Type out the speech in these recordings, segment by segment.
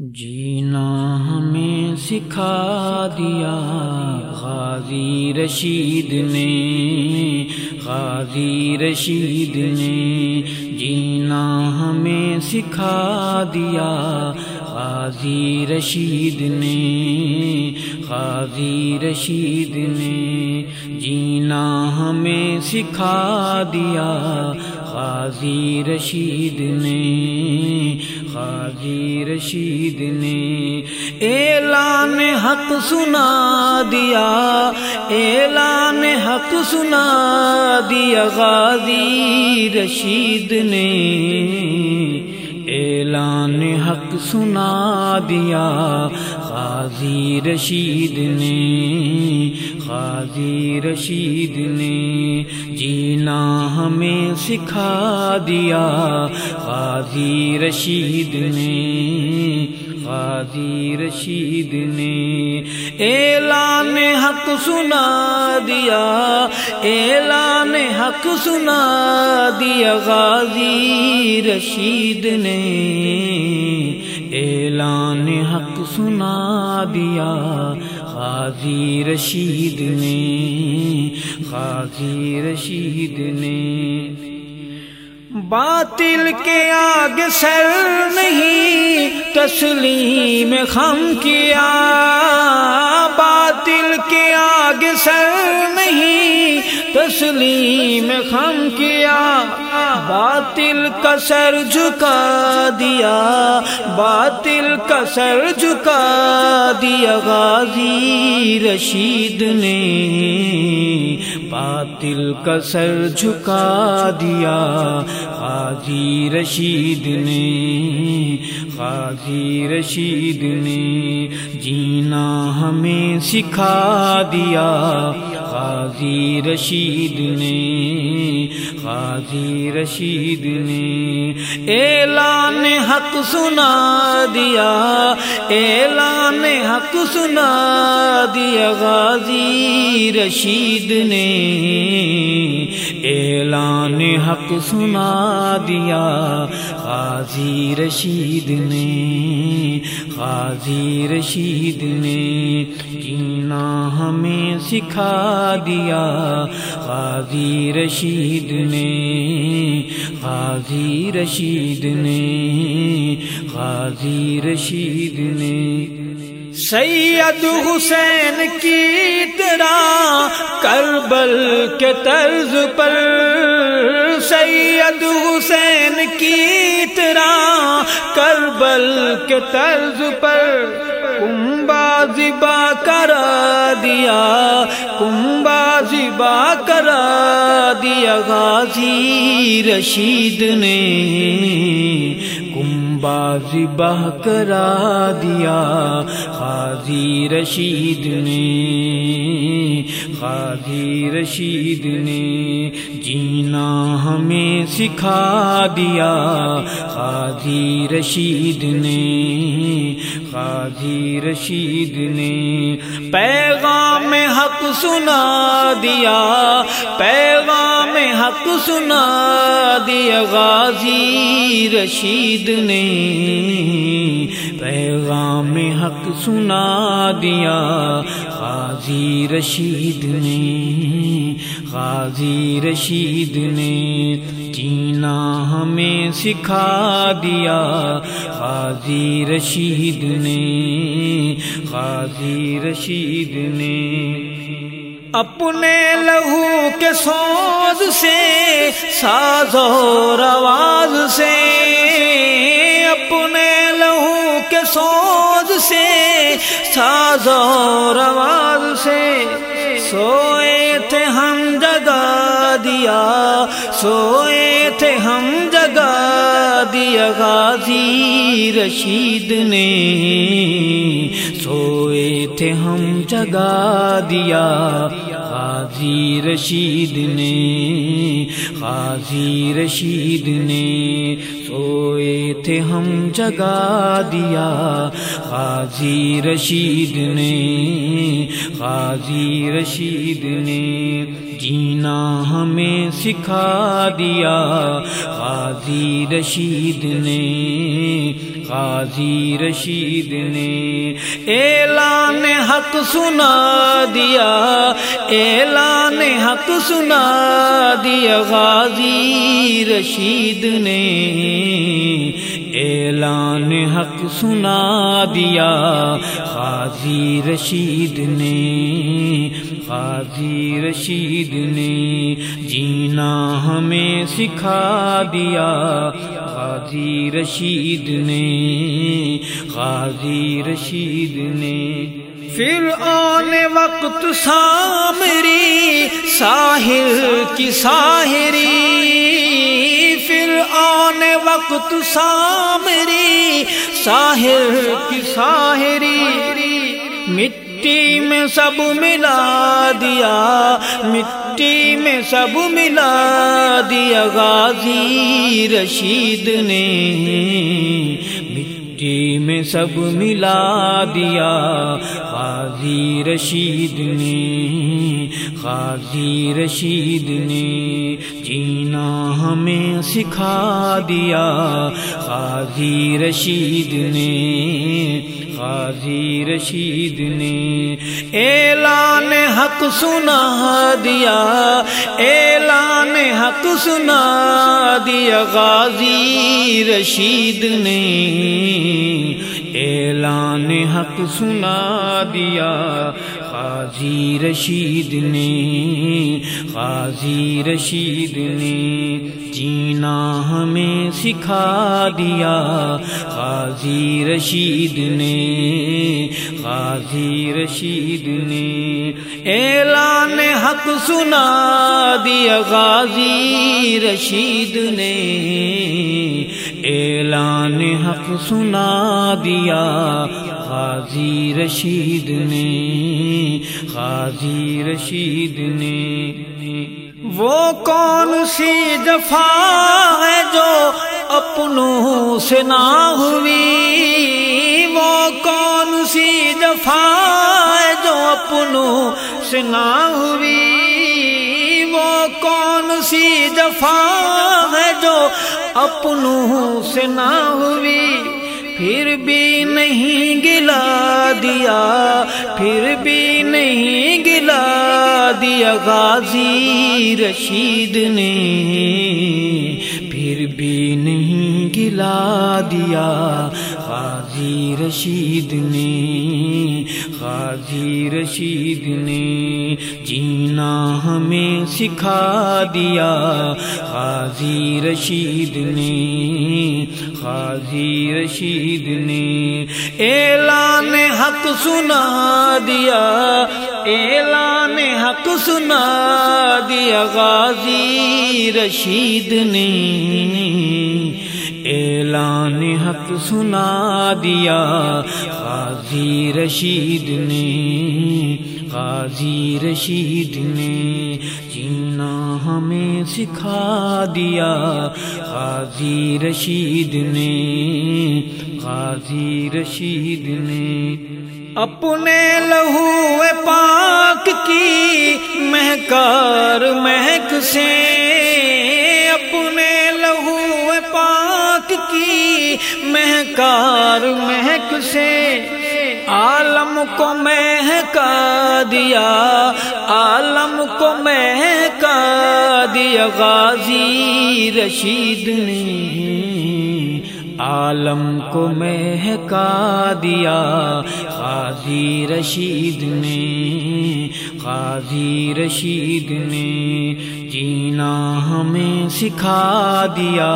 جینا ہمیں سکھا دیا غازی رشید نے، غازی رشید نے۔ جینا ہمیں سکھا دیا غازی رشید نے، غازی رشید نے۔ جینا ہمیں سکھا دیا۔ غازی رشید نے غازی رشید نے اعلان حق سنا دیا۔ اعلان حق سنا دیا۔ غازی رشید نے اعلان حق سنا دیا غازی رشید نے غازی رشید نے جینا ہمیں سکھا دیا غازی رشید نے غازی رشید نے اعلان حق سنا دیا، اعلان حق سنا دیا غازی رشید نے اعلان حق سنا دیا غازی رشید نے، غازی رشید نے۔ باطل کے آگ سر نہیں تسلیم خم کیا۔ باطل کے آگ سر نہیں، تسلیم خم کیا، باطل کا سر جھکا دیا، باطل کا سر جھکا دیا، غازی رشید نے، باطل کا سر جھکا دیا، غازی رشید نے، غازی رشید نے، جینا ہمیں سکھا دیا غازی رشید نے، غازی رشید نے اعلان حق سنا دیا، اعلان حق سنا دیا غازی رشید نے۔ اعلان حق سنا دیا غازی رشید نے۔ غازی رشید نے جینا ہمیں سکھا دیا۔ غازی رشید نے، غازی رشید نے، غازی رشید نے۔ سید حسین کی طرح کربل کے طرز پر، سید حسین کی طرح کربل کے طرز پر کمبا زبا کرا دیا، کمبا زبا کرا دیا، غازی رشید نے۔ کمبا زبا کرا دیا، غازی رشید نے۔ غازی رشید نے۔ جینا ہمیں سکھا دیا غازی رشید نے غازی رشید نے۔ پیغام حق سنا دیا، پیغام حق سنا دیا غازی رشید نے۔ پیغام حق سنا دیا غازی رشید نے۔ غازی رشید نے جینا ہمیں سکھا دیا۔ غازی رشید نے، غازی رشید نے اپنے لہو کے سوز سے، ساز و رواز سے، اپنے لہو کے سوز سے ساز و رواز سے سوئے تھے ہم جگا دیا، سوئے تھے ہم جگا دیا، غازی رشید نے۔ سوئے تھے ہم جگا دیا غازی رشید نے غازی رشید نے سوئے تھے ہم جگا دیا۔ غازی رشید نے غازی رشید نے جینا ہمیں سکھا دیا۔ غازی رشید نے غازی رشید نے اعلان حق سنا دیا۔ اعلان حق سنا دیا غازی رشید نے۔ اعلان حق سنا دیا غازی رشید نے۔ غازی رشید نے جینا ہمیں سکھا دیا۔ غازی رشید نے۔ غازی رشید نے۔ پھر آنے وقت سامری ساحل کی ساحری۔ پھر آنے وقت سامری ساحل کی ساحری۔ مٹی میں سب ملا دیا، مٹی میں سب ملا دیا۔ غازی رشید نے مٹی میں سب ملا دیا۔ قاضی رشید نے، قاضی رشید نے جینا ہمیں سکھا دیا۔ قاضی رشید نے غازی رشید نے اعلان حق سنا دیا، اعلان حق سنا دیا غازی رشید نے۔ اعلان حق سنا دیا غازی رشید نے۔ غازی رشید نے۔ جینا ہمیں سکھا دیا۔ غازی رشید نے، غازی رشید نے اعلان حق سنا دیا۔ غازی رشید نے اعلان حق سنا دیا۔ غازی رشید نے، غازی رشید نے وہ کون سی جفا ہے جو اپنوں سے نہ ہوئی؟ وہ کون سی جفا ہے جو اپنوں سے نہ ہوئی؟ وہ کون سی جفا ہے جو اپنوں سے نہ ہوئی؟ پھر بھی نہیں گلا دیا، پھر بھی نہیں گلا دیا غازی رشید نے۔ پھر بھی نہیں گلا دیا غازی رشید نے۔ غازی رشید نے جینا ہمیں سکھا دیا، غازی رشید نے۔ غازی رشید نے اعلان حق سنا دیا، اعلان حق سنا دیا غازی رشید نے۔ اعلان حق سنا دیا غازی رشید نے۔ غازی رشید نے۔ سکھا دیا۔ غازی رشید نے غازی رشید نے اپنے لہو پاک کی مہکار مہک سے، اپنے لہو پاک کی مہکار مہک سے۔ عالم کو مہکا دیا، عالم کو مہکا دیا، غازی رشید نے عالم کو مہکا دیا غازی رشید نے غازی رشید نے جینا ہمیں سکھا دیا۔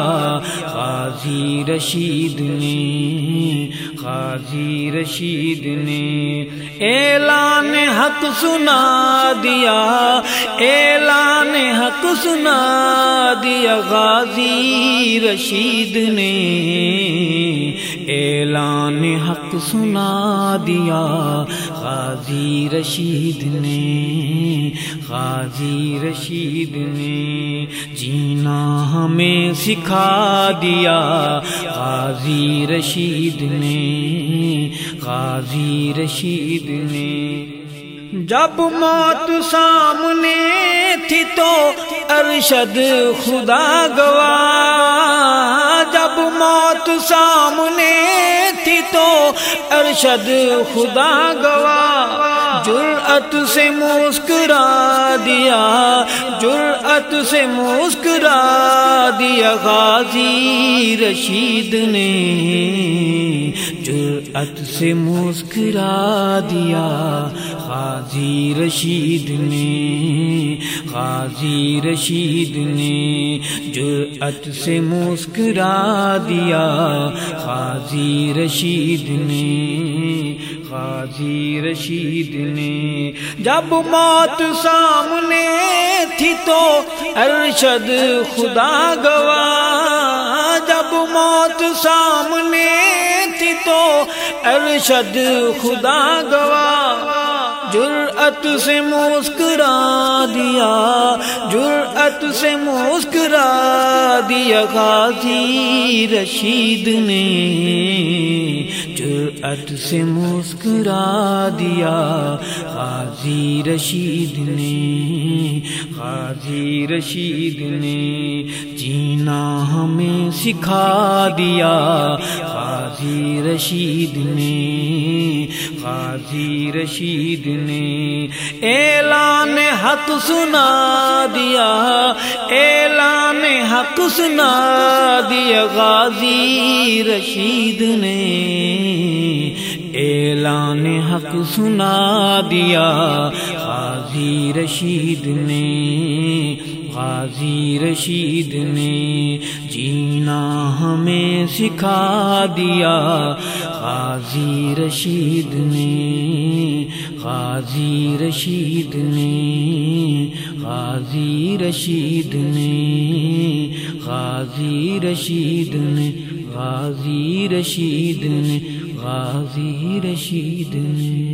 غازی رشید نے غازی رشید نے اعلان حق سنا دیا۔ اعلان حق سنا دیا۔ غازی رشید نے اعلان حق سنا دیا غازی رشید نے، غازی رشید نے جینا ہمیں سکھا دیا غازی رشید نے، غازی رشید نے۔ جب موت سامنے تھی تو ارشد خدا گوا جب موت سامنے تھی تو ارشد خدا گوا جرأت سے مسکرا دیا، جرأت سے مسکرا دیا غازی رشید نے۔ جرأت سے مسکرا دیا غازی رشید نے۔ غازی رشید نے۔ جرأت سے مسکرا دیا غازی رشید نے۔ غازی رشید نے جب موت سامنے تھی تو ارشد خدا گوا جب موت سامنے تھی تو ارشد خدا گوا جرأت سے مسکرا دیا، جرأت سے مسکرا دیا غازی رشید نے۔ جرأت سے مسکرا دیا غازی رشید نے۔ غازی رشید نے جینا ہمیں سکھا دیا، غازی رشید نے۔ غازی رشید نے اعلان حق سنا دیا، اعلان حق سنا دیا غازی رشید نے۔ اعلان حق سنا دیا غازی رشید نے۔ غازی رشید نے، جینا ہمیں سکھا دیا۔ غازی رشید نے، غازی رشید نے، غازی رشید نے، غازی رشید نے، غازی رشید نے، غازی رشید نے۔